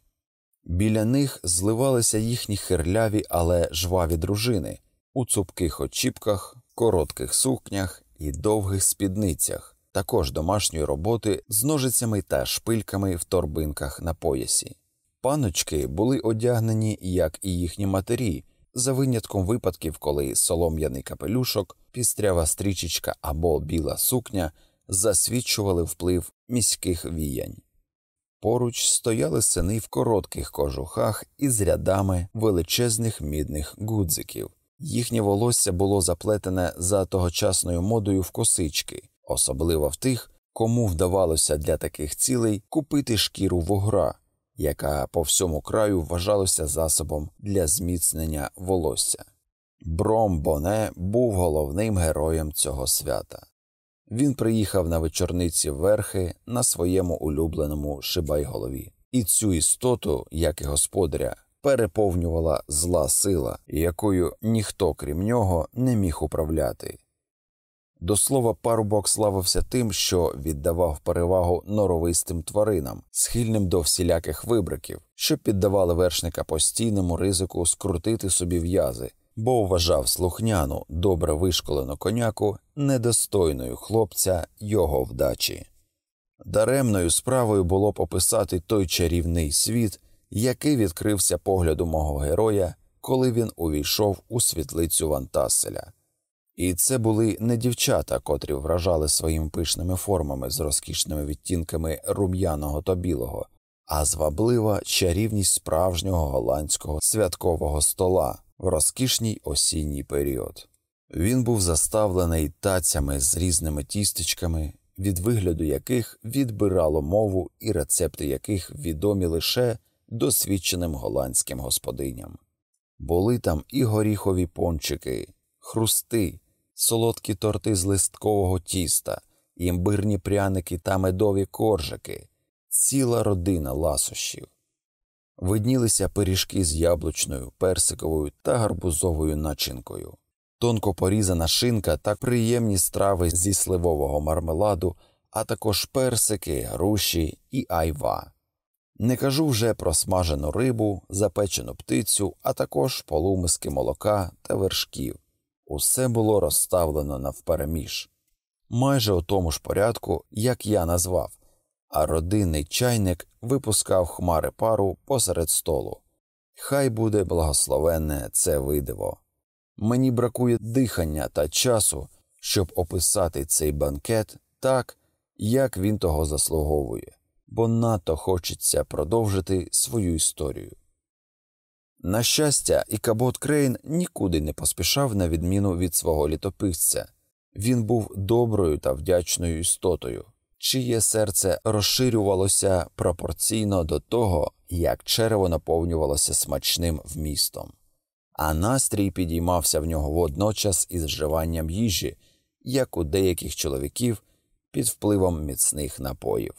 Біля них зливалися їхні хирляві, але жваві дружини у цупких очіпках, коротких сукнях і довгих спідницях, також домашньої роботи з ножицями та шпильками в торбинках на поясі. Паночки були одягнені, як і їхні матері, за винятком випадків, коли солом'яний капелюшок, пістрява стрічечка або біла сукня засвідчували вплив міських віянь. Поруч стояли сини в коротких кожухах із рядами величезних мідних гудзиків. Їхнє волосся було заплетене за тогочасною модою в косички, особливо в тих, кому вдавалося для таких цілей купити шкіру вугра, яка по всьому краю вважалася засобом для зміцнення волосся. Бром Боне був головним героєм цього свята. Він приїхав на вечорниці верхи на своєму улюбленому шибайголові, і цю істоту, як і господаря, переповнювала зла сила, якою ніхто, крім нього, не міг управляти. До слова, парубок славився тим, що віддавав перевагу норовистим тваринам, схильним до всіляких вибриків, що піддавали вершника постійному ризику скрутити собі в'язи, бо вважав слухняну, добре вишколену коняку недостойною хлопця його вдачі. Даремною справою було пописати той чарівний світ, який відкрився погляду мого героя, коли він увійшов у світлицю Вантаселя. І це були не дівчата, котрі вражали своїми пишними формами з розкішними відтінками рум'яного та білого, а зваблива чарівність справжнього голландського святкового стола в розкішній осінній період. Він був заставлений тацями з різними тістечками, від вигляду яких відбирало мову і рецепти яких відомі лише досвідченим голландським господиням. Були там і горіхові пончики, хрусти, солодкі торти з листкового тіста, імбирні пряники та медові коржики, ціла родина ласощів. Виднілися пиріжки з яблучною, персиковою та гарбузовою начинкою, тонко порізана шинка та приємні страви зі сливового мармеладу, а також персики, груші і айва. Не кажу вже про смажену рибу, запечену птицю, а також полумиски молока та вершків. Усе було розставлено навпереміж, майже у тому ж порядку, як я назвав, а родинний чайник випускав хмари пару посеред столу. Хай буде благословенне це видиво. Мені бракує дихання та часу, щоб описати цей банкет так, як він того заслуговує бо надто хочеться продовжити свою історію. На щастя, Ікабот Крейн нікуди не поспішав на відміну від свого літописця. Він був доброю та вдячною істотою, чиє серце розширювалося пропорційно до того, як черево наповнювалося смачним вмістом, а настрій підіймався в нього водночас із вживанням їжі, як у деяких чоловіків під впливом міцних напоїв.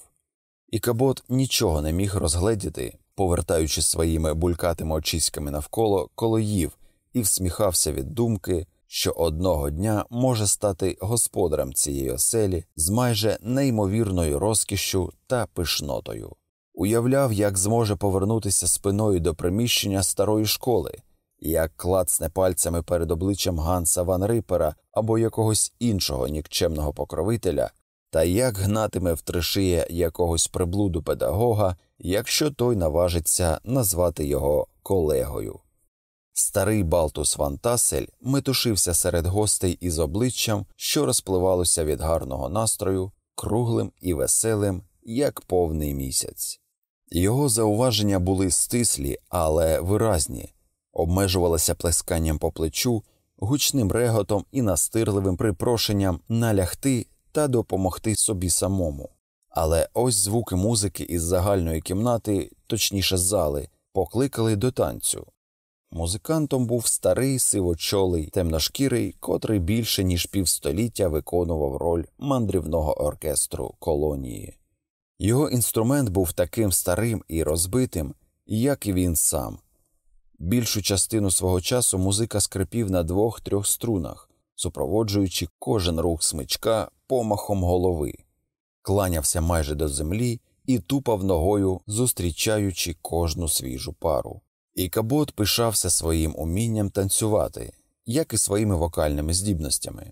І Кабот нічого не міг розгледіти, повертаючи своїми булькатими очиськами навколо коло їв і всміхався від думки, що одного дня може стати господарем цієї оселі з майже неймовірною розкішшю та пишнотою. Уявляв, як зможе повернутися спиною до приміщення старої школи, як клацне пальцями перед обличчям Ганса Ван Рипера або якогось іншого нікчемного покровителя, та як гнатиме в тришиє якогось приблуду педагога, якщо той наважиться назвати його колегою. Старий Балтус Ван Тасель метушився серед гостей із обличчям, що розпливалося від гарного настрою, круглим і веселим, як повний місяць. Його зауваження були стислі, але виразні, обмежувалися плесканням по плечу, гучним реготом і настирливим припрошенням налягти та допомогти собі самому. Але ось звуки музики із загальної кімнати, точніше зали, покликали до танцю. Музикантом був старий сивочолий, темношкірий, котрий більше ніж півстоліття виконував роль мандрівного оркестру колонії. Його інструмент був таким старим і розбитим, як і він сам. Більшу частину свого часу музика скрипів на двох трьох струнах, супроводжуючи кожен рух смичка помахом голови, кланявся майже до землі і тупав ногою, зустрічаючи кожну свіжу пару. І Кабот пишався своїм умінням танцювати, як і своїми вокальними здібностями.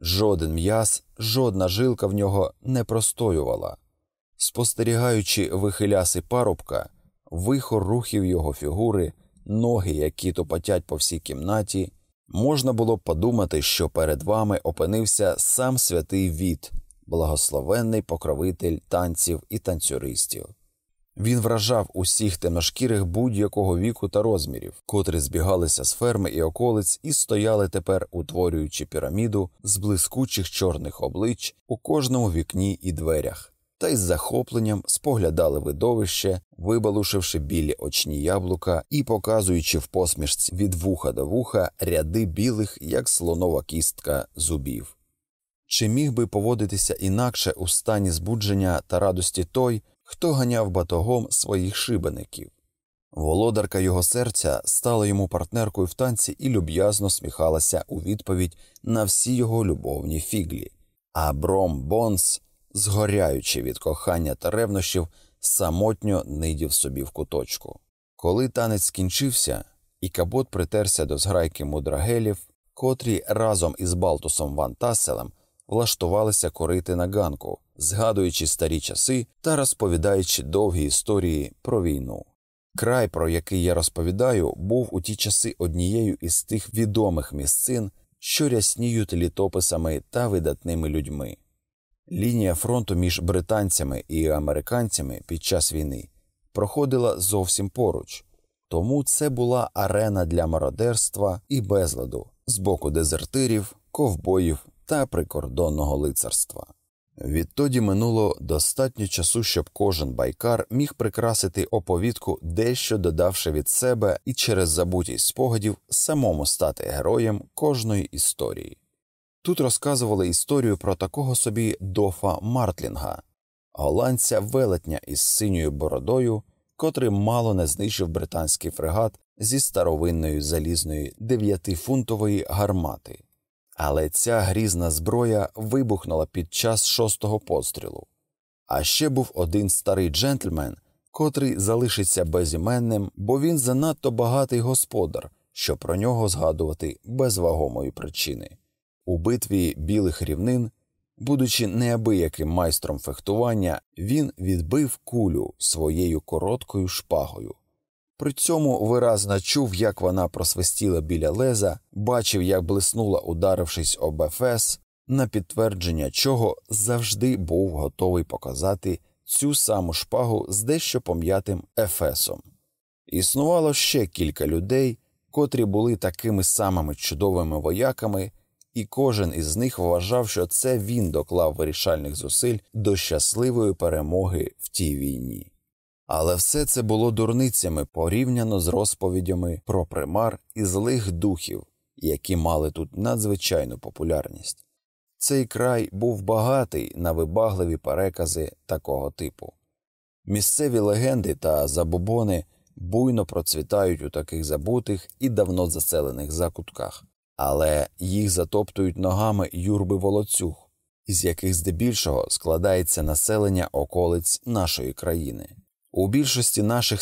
Жоден м'яз, жодна жилка в нього не простоювала. Спостерігаючи вихиляси парубка, вихор рухів його фігури, ноги, які топотять по всій кімнаті, можна було б подумати, що перед вами опинився сам святий Віт, благословенний покровитель танців і танцюристів. Він вражав усіх темношкірих будь-якого віку та розмірів, котрі збігалися з ферми і околиць і стояли тепер, утворюючи піраміду з блискучих чорних облич у кожному вікні і дверях, та із захопленням споглядали видовище, вибалушивши білі очні яблука і показуючи в посмішці від вуха до вуха ряди білих, як слонова кістка, зубів. Чи міг би поводитися інакше у стані збудження та радості той, хто ганяв батогом своїх шибеників. Володарка його серця стала йому партнеркою в танці і люб'язно сміхалася у відповідь на всі його любовні фіглі, а Бром Бонс, згоряючи від кохання та ревнощів, самотньо нидів собі в куточку. Коли танець скінчився, Ікабод притерся до зграйки мудрагелів, котрі разом із Балтусом Ван Таселем влаштувалися курити на ганку, згадуючи старі часи та розповідаючи довгі історії про війну. Край, про який я розповідаю, був у ті часи однією із тих відомих місцин, що рясніють літописами та видатними людьми. Лінія фронту між британцями і американцями під час війни проходила зовсім поруч, тому це була арена для мародерства і безладу з боку дезертирів, ковбоїв та прикордонного лицарства. Відтоді минуло достатньо часу, щоб кожен байкар міг прикрасити оповідку, дещо додавши від себе і через забутість спогадів самому стати героєм кожної історії. Тут розказували історію про такого собі дофа Мартлінга, голландця велетня із синьою бородою, котрий мало не знищив британський фрегат зі старовинної залізної дев'ятифунтової гармати. Але ця грізна зброя вибухнула під час шостого пострілу. А ще був один старий джентльмен, котрий залишиться безіменним, бо він занадто багатий господар, щоб про нього згадувати без вагомої причини. У битві білих рівнин, будучи неабияким майстром фехтування, він відбив кулю своєю короткою шпагою. При цьому виразно чув, як вона просвистіла біля леза, бачив, як блиснула, ударившись об ефес, на підтвердження чого завжди був готовий показати цю саму шпагу з дещо пом'ятим ефесом. Існувало ще кілька людей, котрі були такими самими чудовими вояками, і кожен із них вважав, що це він доклав вирішальних зусиль до щасливої перемоги в тій війні. Але все це було дурницями порівняно з розповідями про примар і злих духів, які мали тут надзвичайну популярність. Цей край був багатий на вибагливі перекази такого типу. Місцеві легенди та забобони буйно процвітають у таких забутих і давно заселених закутках, але їх затоптують ногами юрби волоцюг, із яких здебільшого складається населення околиць нашої країни. У більшості наших